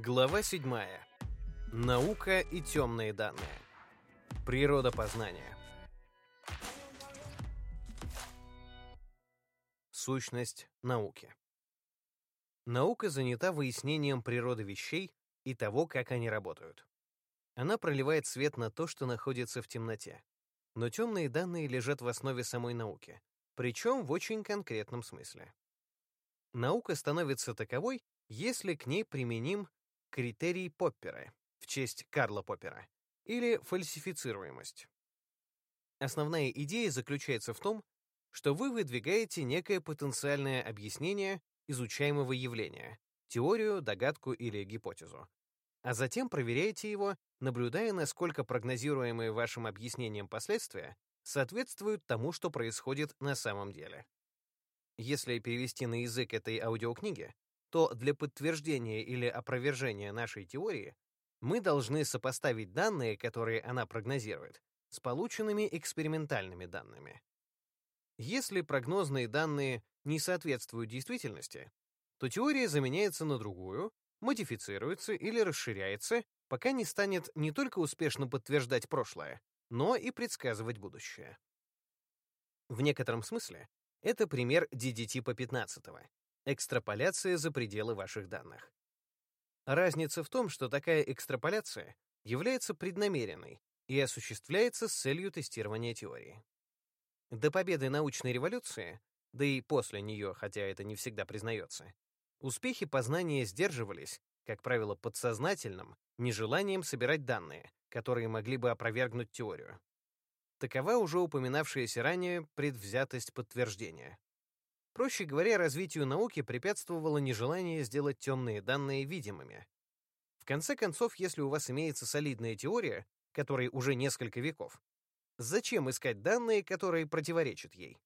Глава 7. Наука и темные данные. Природа познания. Сущность науки. Наука занята выяснением природы вещей и того, как они работают. Она проливает свет на то, что находится в темноте. Но темные данные лежат в основе самой науки, причем в очень конкретном смысле. Наука становится таковой, если к ней применим критерий Поппера в честь Карла Поппера или фальсифицируемость. Основная идея заключается в том, что вы выдвигаете некое потенциальное объяснение изучаемого явления, теорию, догадку или гипотезу, а затем проверяете его, наблюдая, насколько прогнозируемые вашим объяснением последствия соответствуют тому, что происходит на самом деле. Если перевести на язык этой аудиокниги, то для подтверждения или опровержения нашей теории мы должны сопоставить данные, которые она прогнозирует, с полученными экспериментальными данными. Если прогнозные данные не соответствуют действительности, то теория заменяется на другую, модифицируется или расширяется, пока не станет не только успешно подтверждать прошлое, но и предсказывать будущее. В некотором смысле это пример DDT по 15 экстраполяция за пределы ваших данных. Разница в том, что такая экстраполяция является преднамеренной и осуществляется с целью тестирования теории. До победы научной революции, да и после нее, хотя это не всегда признается, успехи познания сдерживались, как правило, подсознательным, нежеланием собирать данные, которые могли бы опровергнуть теорию. Такова уже упоминавшаяся ранее предвзятость подтверждения. Проще говоря, развитию науки препятствовало нежелание сделать темные данные видимыми. В конце концов, если у вас имеется солидная теория, которой уже несколько веков, зачем искать данные, которые противоречат ей?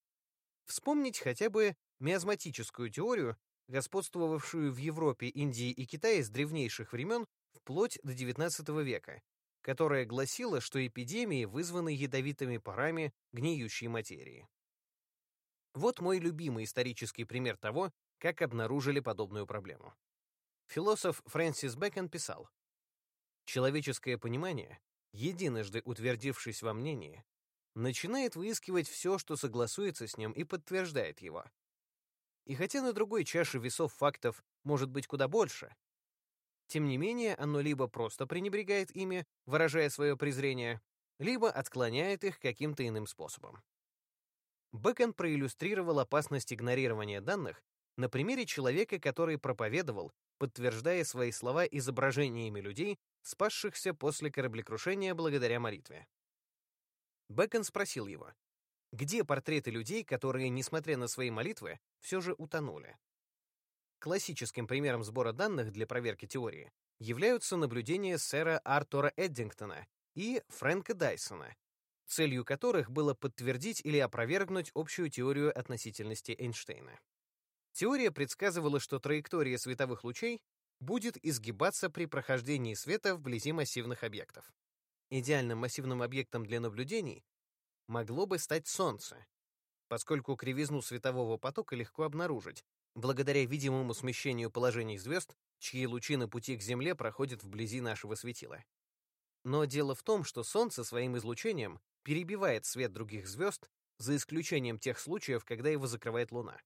Вспомнить хотя бы миазматическую теорию, господствовавшую в Европе, Индии и Китае с древнейших времен вплоть до XIX века, которая гласила, что эпидемии вызваны ядовитыми парами гниющей материи. Вот мой любимый исторический пример того, как обнаружили подобную проблему. Философ Фрэнсис Бэкон писал, «Человеческое понимание, единожды утвердившись во мнении, начинает выискивать все, что согласуется с ним и подтверждает его. И хотя на другой чаше весов фактов может быть куда больше, тем не менее оно либо просто пренебрегает ими, выражая свое презрение, либо отклоняет их каким-то иным способом. Бэкон проиллюстрировал опасность игнорирования данных на примере человека, который проповедовал, подтверждая свои слова изображениями людей, спасшихся после кораблекрушения благодаря молитве. Бэкон спросил его, где портреты людей, которые, несмотря на свои молитвы, все же утонули? Классическим примером сбора данных для проверки теории являются наблюдения сэра Артура Эддингтона и Фрэнка Дайсона, целью которых было подтвердить или опровергнуть общую теорию относительности Эйнштейна. Теория предсказывала, что траектория световых лучей будет изгибаться при прохождении света вблизи массивных объектов. Идеальным массивным объектом для наблюдений могло бы стать Солнце, поскольку кривизну светового потока легко обнаружить, благодаря видимому смещению положений звезд, чьи лучи на пути к Земле проходят вблизи нашего светила. Но дело в том, что Солнце своим излучением перебивает свет других звезд, за исключением тех случаев, когда его закрывает Луна.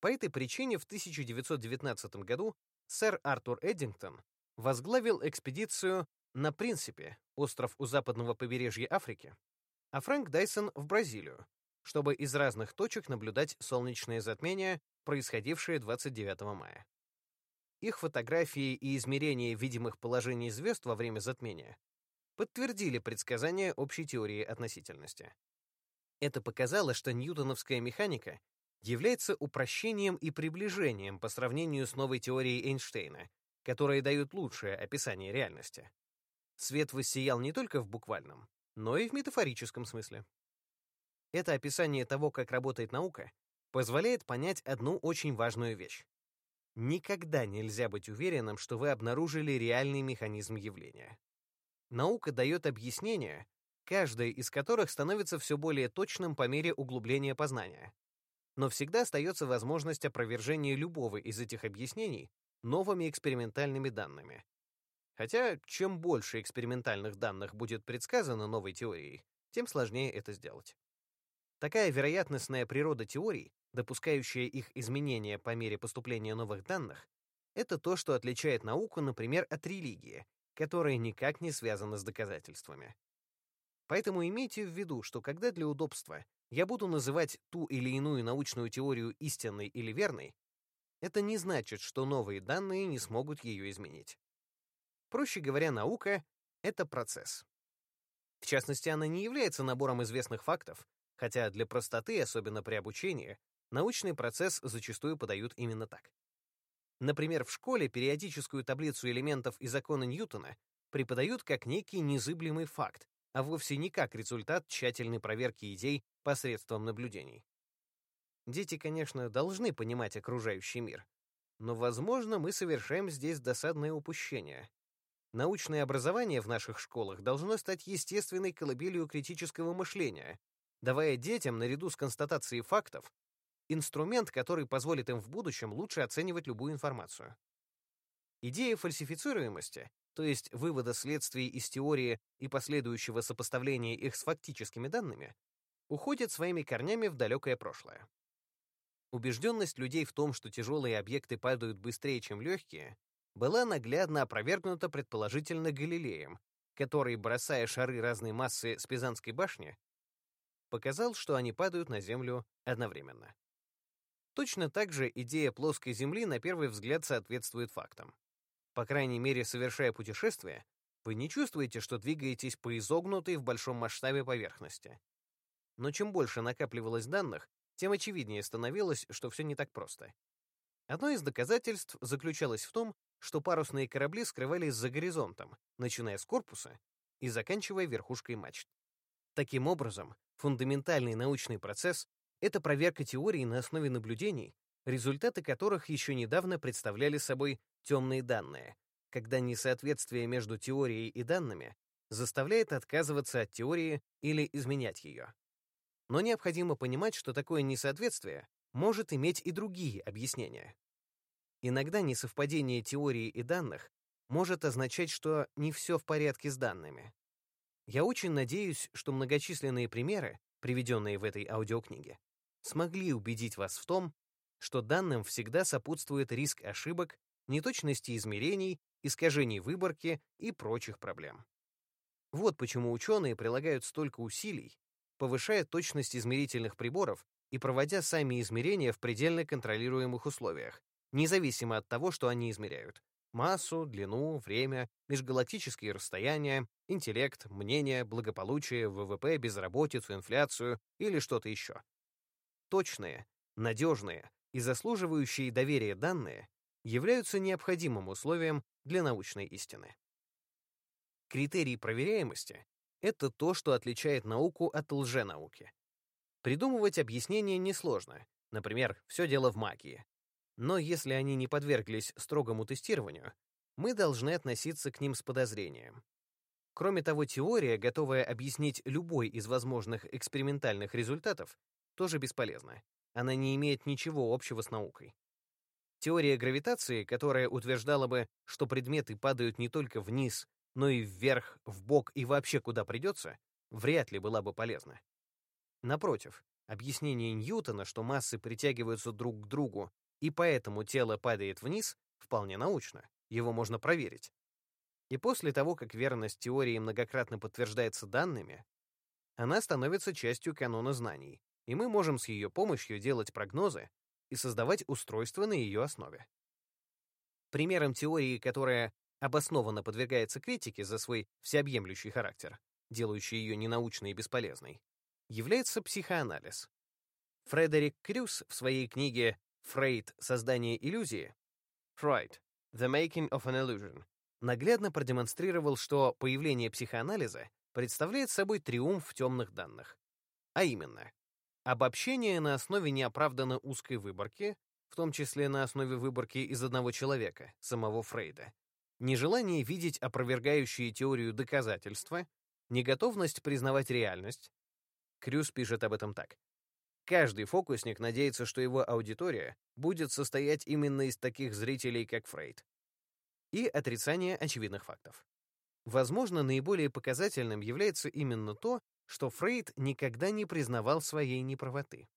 По этой причине в 1919 году сэр Артур Эддингтон возглавил экспедицию на Принципе, остров у западного побережья Африки, а Фрэнк Дайсон в Бразилию, чтобы из разных точек наблюдать солнечное затмение, происходившее 29 мая. Их фотографии и измерения видимых положений звезд во время затмения подтвердили предсказания общей теории относительности. Это показало, что ньютоновская механика является упрощением и приближением по сравнению с новой теорией Эйнштейна, которые дают лучшее описание реальности. Свет воссиял не только в буквальном, но и в метафорическом смысле. Это описание того, как работает наука, позволяет понять одну очень важную вещь. Никогда нельзя быть уверенным, что вы обнаружили реальный механизм явления. Наука дает объяснения, каждое из которых становится все более точным по мере углубления познания. Но всегда остается возможность опровержения любого из этих объяснений, новыми экспериментальными данными. Хотя, чем больше экспериментальных данных будет предсказано новой теорией, тем сложнее это сделать. Такая вероятностная природа теорий, допускающая их изменения по мере поступления новых данных, это то, что отличает науку, например, от религии, которая никак не связана с доказательствами. Поэтому имейте в виду, что когда для удобства я буду называть ту или иную научную теорию истинной или верной, это не значит, что новые данные не смогут ее изменить. Проще говоря, наука — это процесс. В частности, она не является набором известных фактов, хотя для простоты, особенно при обучении, научный процесс зачастую подают именно так. Например, в школе периодическую таблицу элементов и законы Ньютона преподают как некий незыблемый факт, а вовсе не как результат тщательной проверки идей посредством наблюдений. Дети, конечно, должны понимать окружающий мир, но, возможно, мы совершаем здесь досадное упущение. Научное образование в наших школах должно стать естественной колыбелью критического мышления, давая детям, наряду с констатацией фактов, инструмент, который позволит им в будущем лучше оценивать любую информацию. Идея фальсифицируемости, то есть вывода следствий из теории и последующего сопоставления их с фактическими данными, уходит своими корнями в далекое прошлое. Убежденность людей в том, что тяжелые объекты падают быстрее, чем легкие, была наглядно опровергнута предположительно Галилеем, который, бросая шары разной массы с Пизанской башни, показал, что они падают на Землю одновременно. Точно так же идея плоской Земли на первый взгляд соответствует фактам. По крайней мере, совершая путешествие, вы не чувствуете, что двигаетесь по изогнутой в большом масштабе поверхности. Но чем больше накапливалось данных, тем очевиднее становилось, что все не так просто. Одно из доказательств заключалось в том, что парусные корабли скрывались за горизонтом, начиная с корпуса и заканчивая верхушкой мачт. Таким образом, фундаментальный научный процесс — это проверка теорий на основе наблюдений, результаты которых еще недавно представляли собой темные данные, когда несоответствие между теорией и данными заставляет отказываться от теории или изменять ее. Но необходимо понимать, что такое несоответствие может иметь и другие объяснения. Иногда несовпадение теории и данных может означать, что не все в порядке с данными. Я очень надеюсь, что многочисленные примеры, приведенные в этой аудиокниге, смогли убедить вас в том, что данным всегда сопутствует риск ошибок, неточности измерений, искажений выборки и прочих проблем. Вот почему ученые прилагают столько усилий, повышая точность измерительных приборов и проводя сами измерения в предельно контролируемых условиях, независимо от того, что они измеряют — массу, длину, время, межгалактические расстояния, интеллект, мнение, благополучие, ВВП, безработицу, инфляцию или что-то еще. Точные, надежные и заслуживающие доверия данные являются необходимым условием для научной истины. Критерий проверяемости — это то, что отличает науку от лженауки. Придумывать объяснения несложно, например, все дело в магии. Но если они не подверглись строгому тестированию, мы должны относиться к ним с подозрением. Кроме того, теория, готовая объяснить любой из возможных экспериментальных результатов, тоже бесполезна. Она не имеет ничего общего с наукой. Теория гравитации, которая утверждала бы, что предметы падают не только вниз, но и вверх, в бок и вообще куда придется, вряд ли была бы полезна. Напротив, объяснение Ньютона, что массы притягиваются друг к другу, и поэтому тело падает вниз, вполне научно. Его можно проверить. И после того, как верность теории многократно подтверждается данными, она становится частью канона знаний, и мы можем с ее помощью делать прогнозы и создавать устройства на ее основе. Примером теории, которая обоснованно подвергается критике за свой всеобъемлющий характер, делающий ее ненаучной и бесполезной, является психоанализ. Фредерик Крюс в своей книге «Фрейд. Создание иллюзии» Freud. The Making of an Illusion наглядно продемонстрировал, что появление психоанализа представляет собой триумф темных данных. А именно, обобщение на основе неоправданно узкой выборки, в том числе на основе выборки из одного человека, самого Фрейда, нежелание видеть опровергающие теорию доказательства, неготовность признавать реальность. Крюс пишет об этом так. Каждый фокусник надеется, что его аудитория будет состоять именно из таких зрителей, как Фрейд. И отрицание очевидных фактов. Возможно, наиболее показательным является именно то, что Фрейд никогда не признавал своей неправоты.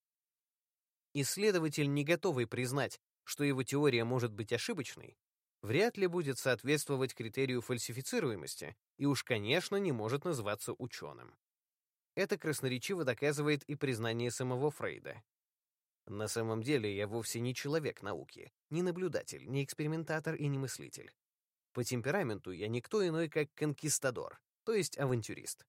Исследователь, не готовый признать, что его теория может быть ошибочной, вряд ли будет соответствовать критерию фальсифицируемости и уж, конечно, не может называться ученым. Это красноречиво доказывает и признание самого Фрейда. На самом деле я вовсе не человек науки, не наблюдатель, не экспериментатор и не мыслитель. По темпераменту я никто иной, как конкистадор, то есть авантюрист.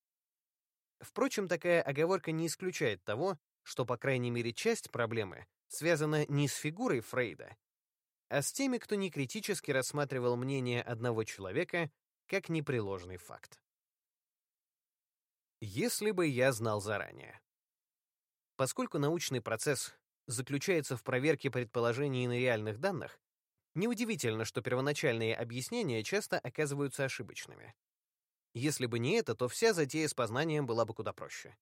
Впрочем, такая оговорка не исключает того, что, по крайней мере, часть проблемы связана не с фигурой Фрейда, а с теми, кто некритически рассматривал мнение одного человека как непреложный факт. Если бы я знал заранее. Поскольку научный процесс заключается в проверке предположений на реальных данных, неудивительно, что первоначальные объяснения часто оказываются ошибочными. Если бы не это, то вся затея с познанием была бы куда проще.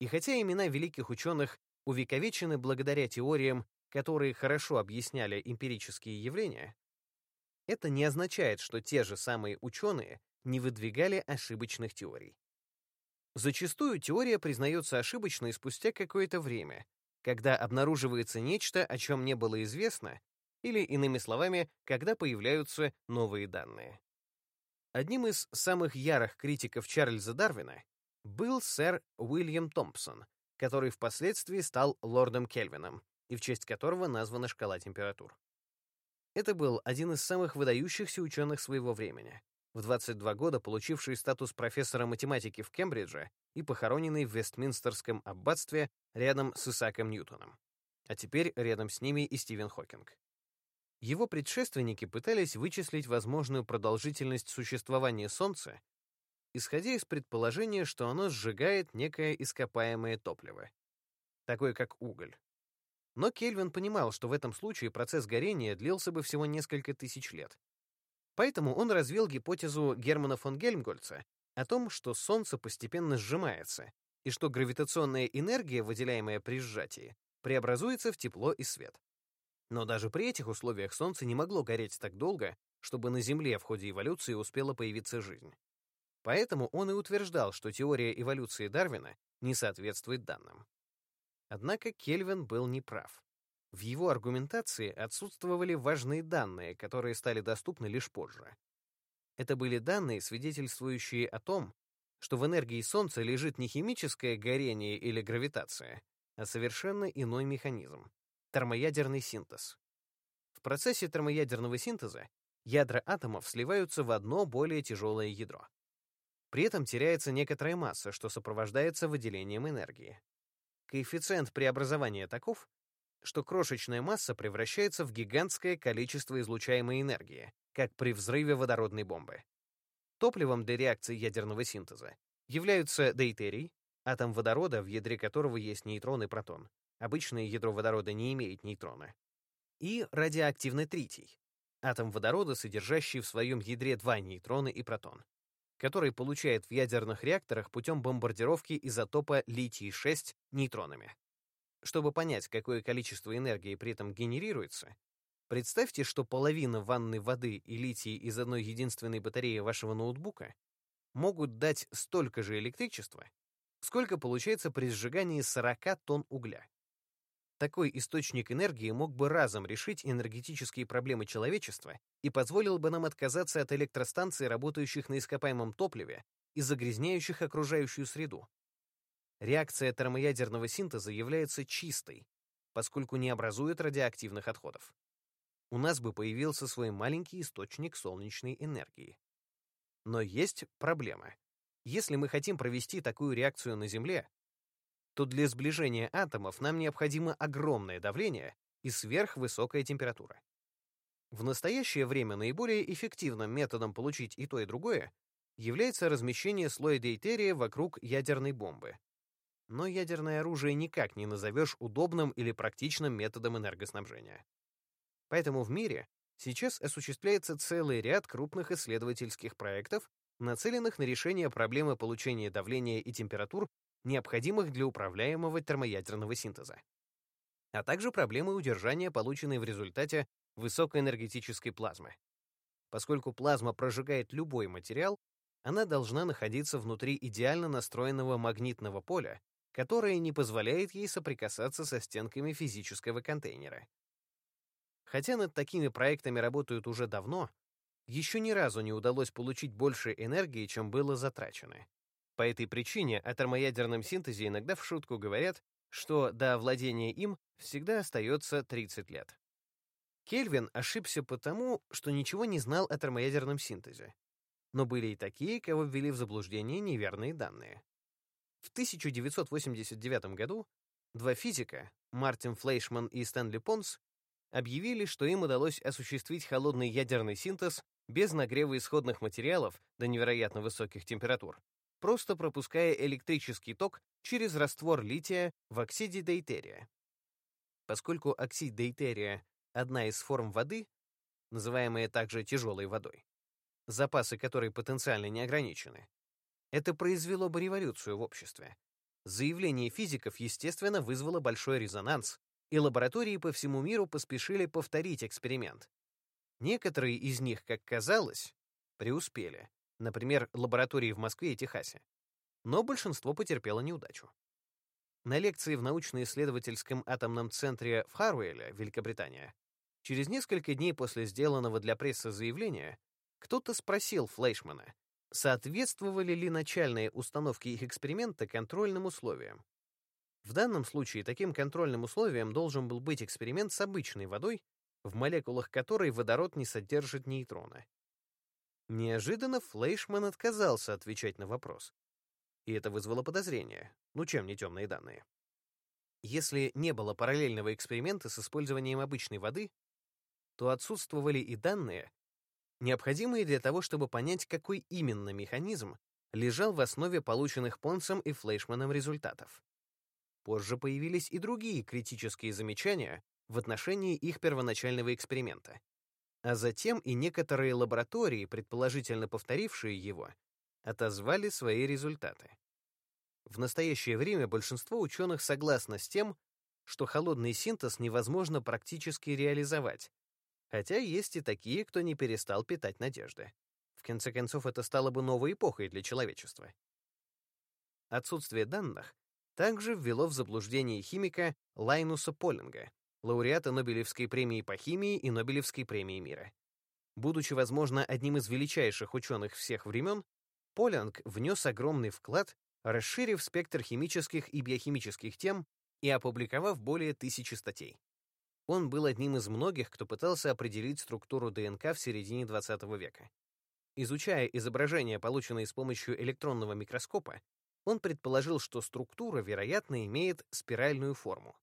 И хотя имена великих ученых увековечены благодаря теориям, которые хорошо объясняли эмпирические явления, это не означает, что те же самые ученые не выдвигали ошибочных теорий. Зачастую теория признается ошибочной спустя какое-то время, когда обнаруживается нечто, о чем не было известно, или, иными словами, когда появляются новые данные. Одним из самых ярых критиков Чарльза Дарвина был сэр Уильям Томпсон, который впоследствии стал лордом Кельвином, и в честь которого названа шкала температур. Это был один из самых выдающихся ученых своего времени, в 22 года получивший статус профессора математики в Кембридже и похороненный в Вестминстерском аббатстве рядом с Исааком Ньютоном. А теперь рядом с ними и Стивен Хокинг. Его предшественники пытались вычислить возможную продолжительность существования Солнца, исходя из предположения, что оно сжигает некое ископаемое топливо, такое как уголь. Но Кельвин понимал, что в этом случае процесс горения длился бы всего несколько тысяч лет, Поэтому он развил гипотезу Германа фон Гельмгольца о том, что Солнце постепенно сжимается, и что гравитационная энергия, выделяемая при сжатии, преобразуется в тепло и свет. Но даже при этих условиях Солнце не могло гореть так долго, чтобы на Земле в ходе эволюции успела появиться жизнь. Поэтому он и утверждал, что теория эволюции Дарвина не соответствует данным. Однако Кельвин был неправ. В его аргументации отсутствовали важные данные, которые стали доступны лишь позже. Это были данные, свидетельствующие о том, что в энергии Солнца лежит не химическое горение или гравитация, а совершенно иной механизм — термоядерный синтез. В процессе термоядерного синтеза ядра атомов сливаются в одно более тяжелое ядро. При этом теряется некоторая масса, что сопровождается выделением энергии. Коэффициент преобразования таков, что крошечная масса превращается в гигантское количество излучаемой энергии, как при взрыве водородной бомбы. Топливом для реакции ядерного синтеза являются дейтерий, атом водорода, в ядре которого есть нейтрон и протон. Обычное ядро водорода не имеет нейтрона. И радиоактивный тритий, атом водорода, содержащий в своем ядре два нейтрона и протон, который получает в ядерных реакторах путем бомбардировки изотопа литий-6 нейтронами. Чтобы понять, какое количество энергии при этом генерируется, представьте, что половина ванной воды и литий из одной единственной батареи вашего ноутбука могут дать столько же электричества, сколько получается при сжигании 40 тонн угля. Такой источник энергии мог бы разом решить энергетические проблемы человечества и позволил бы нам отказаться от электростанций, работающих на ископаемом топливе и загрязняющих окружающую среду, Реакция термоядерного синтеза является чистой, поскольку не образует радиоактивных отходов. У нас бы появился свой маленький источник солнечной энергии. Но есть проблема. Если мы хотим провести такую реакцию на Земле, то для сближения атомов нам необходимо огромное давление и сверхвысокая температура. В настоящее время наиболее эффективным методом получить и то, и другое является размещение слоя дейтерия вокруг ядерной бомбы, но ядерное оружие никак не назовешь удобным или практичным методом энергоснабжения. Поэтому в мире сейчас осуществляется целый ряд крупных исследовательских проектов, нацеленных на решение проблемы получения давления и температур необходимых для управляемого термоядерного синтеза, а также проблемы удержания полученной в результате высокоэнергетической плазмы. Поскольку плазма прожигает любой материал, она должна находиться внутри идеально настроенного магнитного поля, которое не позволяет ей соприкасаться со стенками физического контейнера. Хотя над такими проектами работают уже давно, еще ни разу не удалось получить больше энергии, чем было затрачено. По этой причине о термоядерном синтезе иногда в шутку говорят, что до овладения им всегда остается 30 лет. Кельвин ошибся потому, что ничего не знал о термоядерном синтезе. Но были и такие, кого ввели в заблуждение неверные данные. В 1989 году два физика, Мартин Флейшман и Стэнли Понс, объявили, что им удалось осуществить холодный ядерный синтез без нагрева исходных материалов до невероятно высоких температур, просто пропуская электрический ток через раствор лития в оксиде дейтерия. Поскольку оксид дейтерия — одна из форм воды, называемая также тяжелой водой, запасы которой потенциально не ограничены, это произвело бы революцию в обществе. Заявление физиков, естественно, вызвало большой резонанс, и лаборатории по всему миру поспешили повторить эксперимент. Некоторые из них, как казалось, преуспели, например, лаборатории в Москве и Техасе. Но большинство потерпело неудачу. На лекции в научно-исследовательском атомном центре в Харуэле, Великобритания, через несколько дней после сделанного для прессы заявления, кто-то спросил Флейшмана, соответствовали ли начальные установки их эксперимента контрольным условиям. В данном случае таким контрольным условием должен был быть эксперимент с обычной водой, в молекулах которой водород не содержит нейтроны. Неожиданно Флейшман отказался отвечать на вопрос. И это вызвало подозрение. Ну чем не темные данные? Если не было параллельного эксперимента с использованием обычной воды, то отсутствовали и данные, необходимые для того, чтобы понять, какой именно механизм лежал в основе полученных Понсом и Флейшманом результатов. Позже появились и другие критические замечания в отношении их первоначального эксперимента. А затем и некоторые лаборатории, предположительно повторившие его, отозвали свои результаты. В настоящее время большинство ученых согласно с тем, что холодный синтез невозможно практически реализовать, Хотя есть и такие, кто не перестал питать надежды. В конце концов, это стало бы новой эпохой для человечества. Отсутствие данных также ввело в заблуждение химика Лайнуса Полинга, лауреата Нобелевской премии по химии и Нобелевской премии мира. Будучи, возможно, одним из величайших ученых всех времен, Полинг внес огромный вклад, расширив спектр химических и биохимических тем и опубликовав более тысячи статей. Он был одним из многих, кто пытался определить структуру ДНК в середине XX века. Изучая изображения, полученные с помощью электронного микроскопа, он предположил, что структура, вероятно, имеет спиральную форму.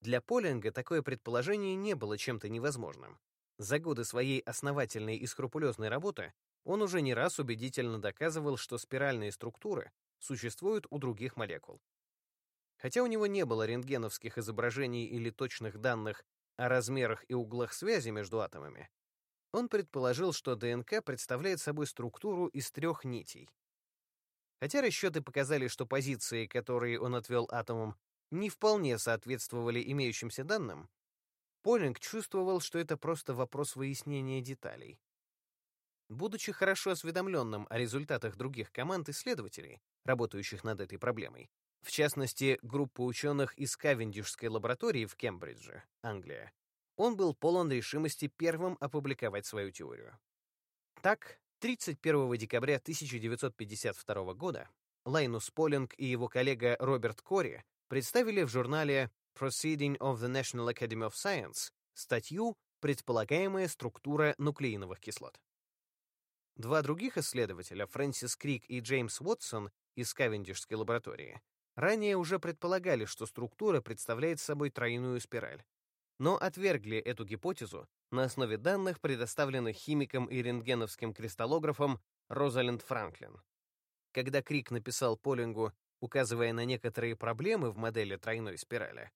Для Полинга такое предположение не было чем-то невозможным. За годы своей основательной и скрупулезной работы он уже не раз убедительно доказывал, что спиральные структуры существуют у других молекул. Хотя у него не было рентгеновских изображений или точных данных о размерах и углах связи между атомами, он предположил, что ДНК представляет собой структуру из трех нитей. Хотя расчеты показали, что позиции, которые он отвел атомам, не вполне соответствовали имеющимся данным, Полинг чувствовал, что это просто вопрос выяснения деталей. Будучи хорошо осведомленным о результатах других команд исследователей, работающих над этой проблемой, в частности, группа ученых из Кавендишской лаборатории в Кембридже, Англия, он был полон решимости первым опубликовать свою теорию. Так, 31 декабря 1952 года Лайнус Полинг и его коллега Роберт Кори представили в журнале Proceeding of the National Academy of Science статью «Предполагаемая структура нуклеиновых кислот». Два других исследователя, Фрэнсис Крик и Джеймс Уотсон из Кавендишской лаборатории, Ранее уже предполагали, что структура представляет собой тройную спираль, но отвергли эту гипотезу на основе данных, предоставленных химиком и рентгеновским кристаллографом Розалинд Франклин. Когда Крик написал Полингу, указывая на некоторые проблемы в модели тройной спирали,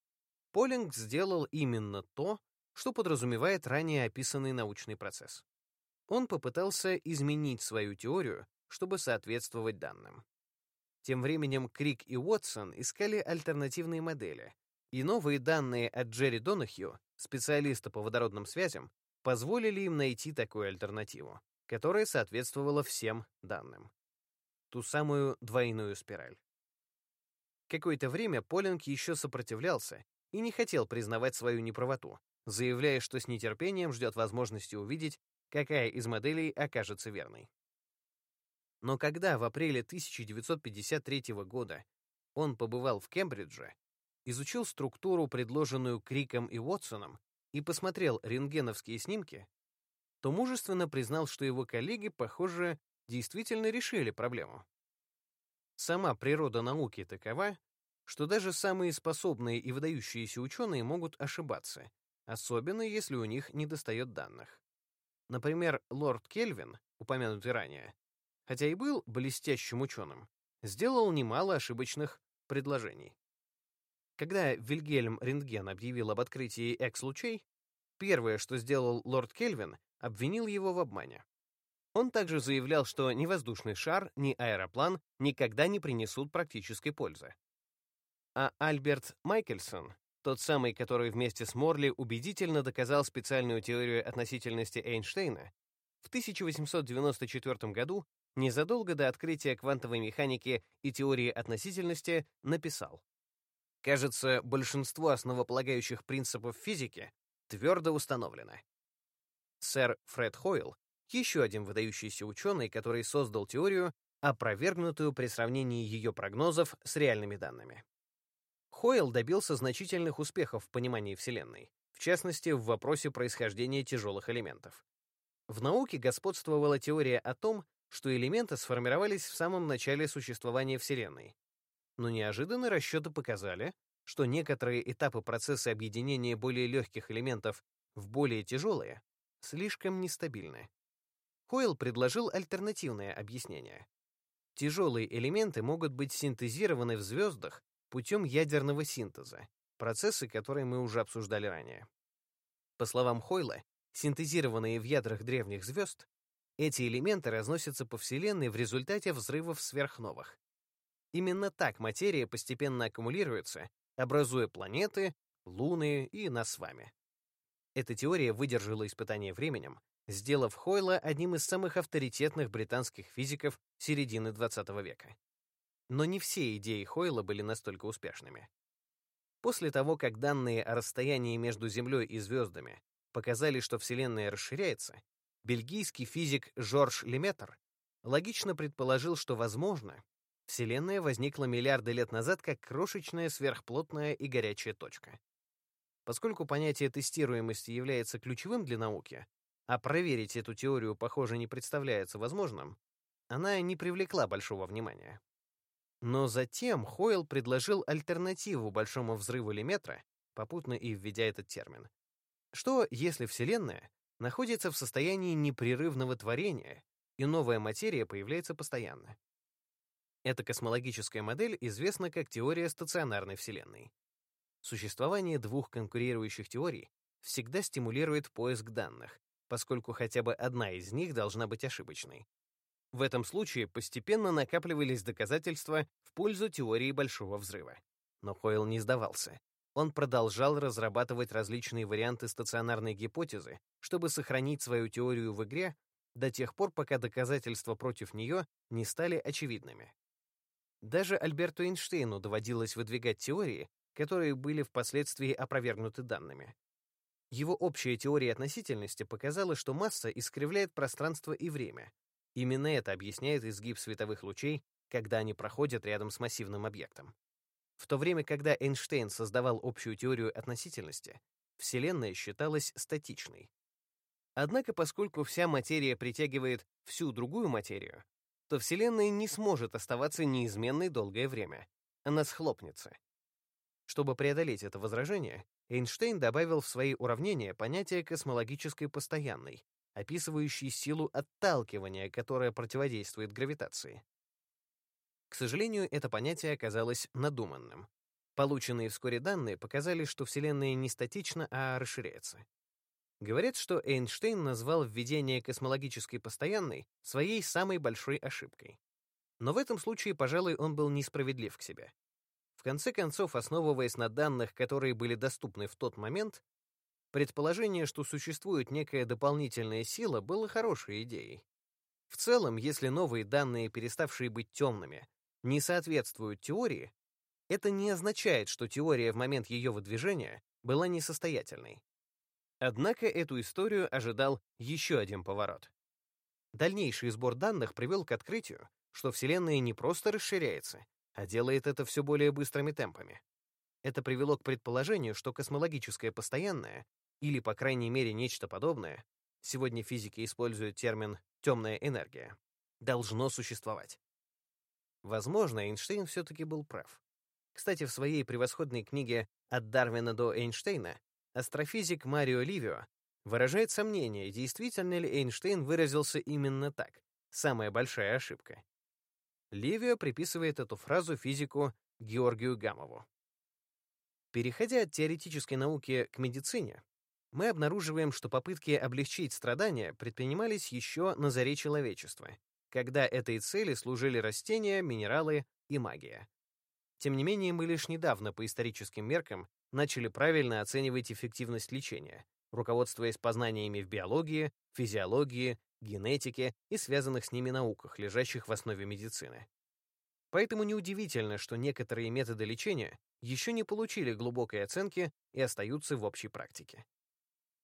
Полинг сделал именно то, что подразумевает ранее описанный научный процесс. Он попытался изменить свою теорию, чтобы соответствовать данным. Тем временем Крик и Уотсон искали альтернативные модели, и новые данные от Джерри Донахью, специалиста по водородным связям, позволили им найти такую альтернативу, которая соответствовала всем данным. Ту самую двойную спираль. Какое-то время Полинг еще сопротивлялся и не хотел признавать свою неправоту, заявляя, что с нетерпением ждет возможности увидеть, какая из моделей окажется верной. Но когда в апреле 1953 года он побывал в Кембридже, изучил структуру, предложенную Криком и Уотсоном, и посмотрел рентгеновские снимки, то мужественно признал, что его коллеги, похоже, действительно решили проблему. Сама природа науки такова, что даже самые способные и выдающиеся ученые могут ошибаться, особенно если у них недостает данных. Например, лорд Кельвин, упомянутый ранее, хотя и был блестящим ученым, сделал немало ошибочных предложений. Когда Вильгельм Рентген объявил об открытии X-лучей, первое, что сделал лорд Кельвин, обвинил его в обмане. Он также заявлял, что ни воздушный шар, ни аэроплан никогда не принесут практической пользы. А Альберт Майкельсон, тот самый, который вместе с Морли убедительно доказал специальную теорию относительности Эйнштейна, в 1894 году, незадолго до открытия квантовой механики и теории относительности, написал Кажется, большинство основополагающих принципов физики твердо установлено. Сэр Фред Хойл, еще один выдающийся ученый, который создал теорию, опровергнутую при сравнении ее прогнозов с реальными данными. Хойл добился значительных успехов в понимании Вселенной, в частности, в вопросе происхождения тяжелых элементов. В науке господствовала теория о том, что элементы сформировались в самом начале существования Вселенной. Но неожиданно расчеты показали, что некоторые этапы процесса объединения более легких элементов в более тяжелые слишком нестабильны. Хойл предложил альтернативное объяснение. Тяжелые элементы могут быть синтезированы в звездах путем ядерного синтеза, процессы, которые мы уже обсуждали ранее. По словам Хойла, синтезированные в ядрах древних звезд, эти элементы разносятся по Вселенной в результате взрывов сверхновых. Именно так материя постепенно аккумулируется, образуя планеты, луны и нас с вами. Эта теория выдержала испытание временем, сделав Хойла одним из самых авторитетных британских физиков середины XX века. Но не все идеи Хойла были настолько успешными. После того, как данные о расстоянии между Землей и звездами показали, что Вселенная расширяется, бельгийский физик Жорж Леметр логично предположил, что, возможно, Вселенная возникла миллиарды лет назад как крошечная сверхплотная и горячая точка. Поскольку понятие тестируемости является ключевым для науки, а проверить эту теорию, похоже, не представляется возможным, она не привлекла большого внимания. Но затем Хойл предложил альтернативу большому взрыву Леметра, попутно и введя этот термин. Что, если Вселенная находится в состоянии непрерывного творения, и новая материя появляется постоянно? Эта космологическая модель известна как теория стационарной Вселенной. Существование двух конкурирующих теорий всегда стимулирует поиск данных, поскольку хотя бы одна из них должна быть ошибочной. В этом случае постепенно накапливались доказательства в пользу теории Большого Взрыва. Но Хойл не сдавался. Он продолжал разрабатывать различные варианты стационарной гипотезы, чтобы сохранить свою теорию в игре до тех пор, пока доказательства против нее не стали очевидными. Даже Альберту Эйнштейну доводилось выдвигать теории, которые были впоследствии опровергнуты данными. Его общая теория относительности показала, что масса искривляет пространство и время, Именно это объясняет изгиб световых лучей, когда они проходят рядом с массивным объектом. В то время, когда Эйнштейн создавал общую теорию относительности, Вселенная считалась статичной. Однако, поскольку вся материя притягивает всю другую материю, то Вселенная не сможет оставаться неизменной долгое время. Она схлопнется. Чтобы преодолеть это возражение, Эйнштейн добавил в свои уравнения понятие космологической постоянной, описывающий силу отталкивания, которая противодействует гравитации. К сожалению, это понятие оказалось надуманным. Полученные вскоре данные показали, что Вселенная не статична, а расширяется. Говорят, что Эйнштейн назвал введение космологической постоянной своей самой большой ошибкой. Но в этом случае, пожалуй, он был несправедлив к себе. В конце концов, основываясь на данных, которые были доступны в тот момент, предположение, что существует некая дополнительная сила, было хорошей идеей. В целом, если новые данные, переставшие быть темными, не соответствуют теории, это не означает, что теория в момент ее выдвижения была несостоятельной. Однако эту историю ожидал еще один поворот. Дальнейший сбор данных привел к открытию, что Вселенная не просто расширяется, а делает это все более быстрыми темпами. Это привело к предположению, что космологическое постоянное, или, по крайней мере, нечто подобное, сегодня физики используют термин «темная энергия», должно существовать. Возможно, Эйнштейн все-таки был прав. Кстати, в своей превосходной книге «От Дарвина до Эйнштейна» астрофизик Марио Ливио выражает сомнение, действительно ли Эйнштейн выразился именно так. Самая большая ошибка. Ливио приписывает эту фразу физику Георгию Гамову. Переходя от теоретической науки к медицине, мы обнаруживаем, что попытки облегчить страдания предпринимались еще на заре человечества, когда этой цели служили растения, минералы и магия. Тем не менее, мы лишь недавно по историческим меркам начали правильно оценивать эффективность лечения, руководствуясь познаниями в биологии, физиологии, генетике и связанных с ними науках, лежащих в основе медицины. Поэтому неудивительно, что некоторые методы лечения еще не получили глубокой оценки и остаются в общей практике.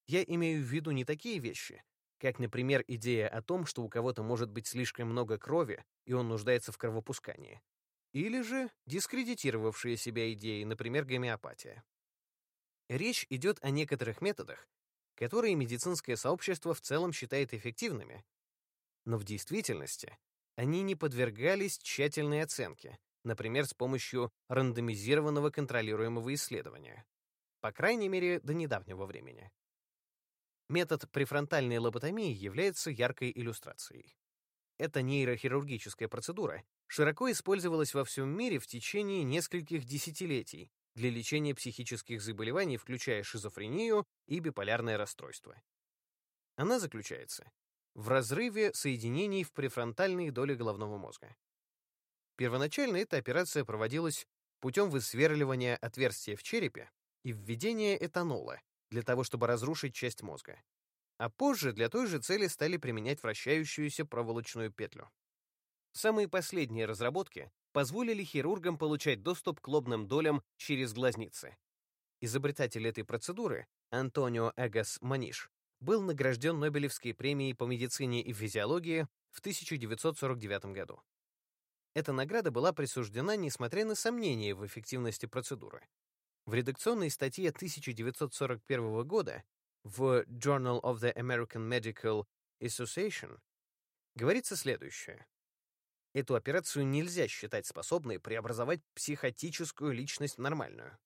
Я имею в виду не такие вещи, как, например, идея о том, что у кого-то может быть слишком много крови, и он нуждается в кровопускании. Или же дискредитировавшие себя идеи, например, гомеопатия. Речь идет о некоторых методах, которые медицинское сообщество в целом считает эффективными, но в действительности они не подвергались тщательной оценке, например, с помощью рандомизированного контролируемого исследования, по крайней мере, до недавнего времени. Метод префронтальной лоботомии является яркой иллюстрацией. Эта нейрохирургическая процедура широко использовалась во всем мире в течение нескольких десятилетий для лечения психических заболеваний, включая шизофрению и биполярное расстройство. Она заключается в разрыве соединений в префронтальной доле головного мозга. Первоначально эта операция проводилась путем высверливания отверстия в черепе и введения этанола, для того, чтобы разрушить часть мозга. А позже для той же цели стали применять вращающуюся проволочную петлю. Самые последние разработки позволили хирургам получать доступ к лобным долям через глазницы. Изобретатель этой процедуры, Антонио Эгас Маниш, был награжден Нобелевской премией по медицине и физиологии в 1949 году. Эта награда была присуждена несмотря на сомнения в эффективности процедуры. В редакционной статье 1941 года в Journal of the American Medical Association говорится следующее. Эту операцию нельзя считать способной преобразовать психотическую личность в нормальную.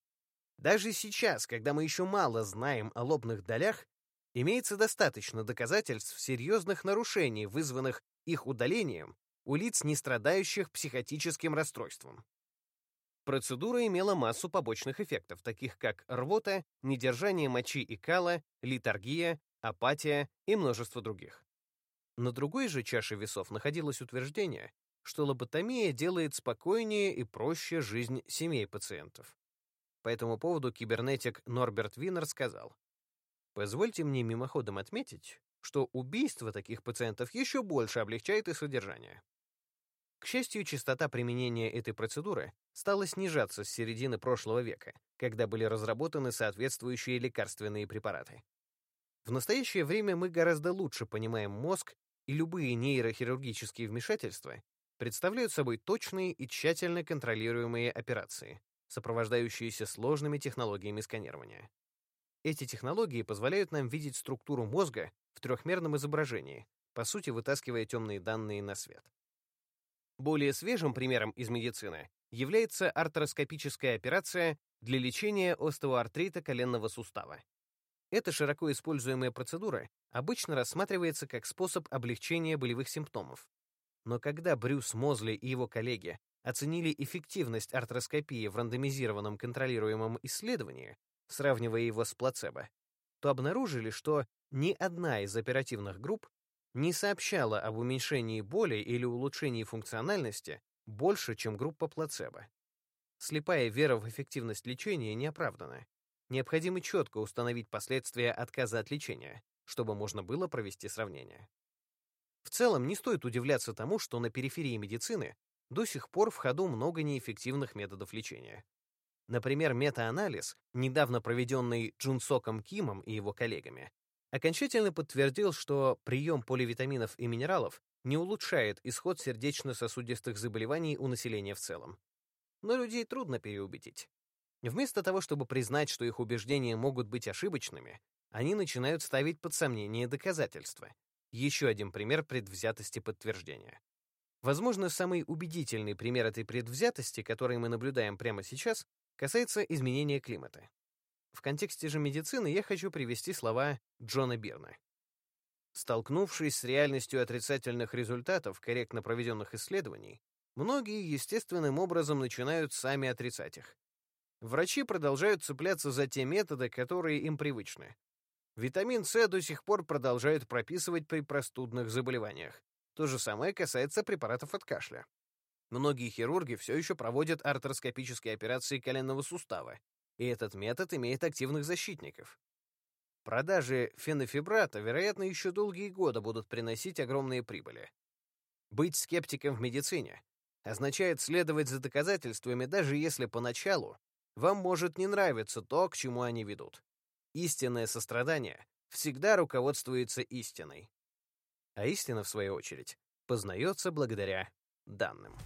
Даже сейчас, когда мы еще мало знаем о лобных долях, имеется достаточно доказательств серьезных нарушений, вызванных их удалением у лиц, не страдающих психотическим расстройством. Процедура имела массу побочных эффектов, таких как рвота, недержание мочи и кала, литаргия, апатия и множество других. На другой же чаше весов находилось утверждение, что лоботомия делает спокойнее и проще жизнь семей пациентов. По этому поводу кибернетик Норберт Винер сказал, «Позвольте мне мимоходом отметить, что убийство таких пациентов еще больше облегчает их содержание. К счастью, частота применения этой процедуры стала снижаться с середины прошлого века, когда были разработаны соответствующие лекарственные препараты. В настоящее время мы гораздо лучше понимаем мозг, и любые нейрохирургические вмешательства представляют собой точные и тщательно контролируемые операции, сопровождающиеся сложными технологиями сканирования. Эти технологии позволяют нам видеть структуру мозга в трехмерном изображении, по сути вытаскивая темные данные на свет. Более свежим примером из медицины является артроскопическая операция для лечения остеоартрита коленного сустава. Эта широко используемая процедура обычно рассматривается как способ облегчения болевых симптомов. Но когда Брюс Мозли и его коллеги оценили эффективность артроскопии в рандомизированном контролируемом исследовании, сравнивая его с плацебо, то обнаружили, что ни одна из оперативных групп не сообщала об уменьшении боли или улучшении функциональности больше, чем группа плацебо. Слепая вера в эффективность лечения не оправдана. Необходимо четко установить последствия отказа от лечения, чтобы можно было провести сравнение. В целом, не стоит удивляться тому, что на периферии медицины до сих пор в ходу много неэффективных методов лечения. Например, метаанализ, недавно проведенный Джунсоком Кимом и его коллегами, окончательно подтвердил, что прием поливитаминов и минералов не улучшает исход сердечно-сосудистых заболеваний у населения в целом. Но людей трудно переубедить. Вместо того, чтобы признать, что их убеждения могут быть ошибочными, они начинают ставить под сомнение доказательства. Еще один пример предвзятости подтверждения. Возможно, самый убедительный пример этой предвзятости, который мы наблюдаем прямо сейчас, касается изменения климата. В контексте же медицины я хочу привести слова Джона Бирна. Столкнувшись с реальностью отрицательных результатов корректно проведенных исследований, многие естественным образом начинают сами отрицать их. Врачи продолжают цепляться за те методы, которые им привычны. Витамин С до сих пор продолжают прописывать при простудных заболеваниях. То же самое касается препаратов от кашля. Многие хирурги все еще проводят артроскопические операции коленного сустава, и этот метод имеет активных защитников. Продажи фенофибрата, вероятно, еще долгие годы будут приносить огромные прибыли. Быть скептиком в медицине означает следовать за доказательствами, даже если поначалу вам может не нравиться то, к чему они ведут. Истинное сострадание всегда руководствуется истиной. А истина, в свою очередь, познается благодаря данным.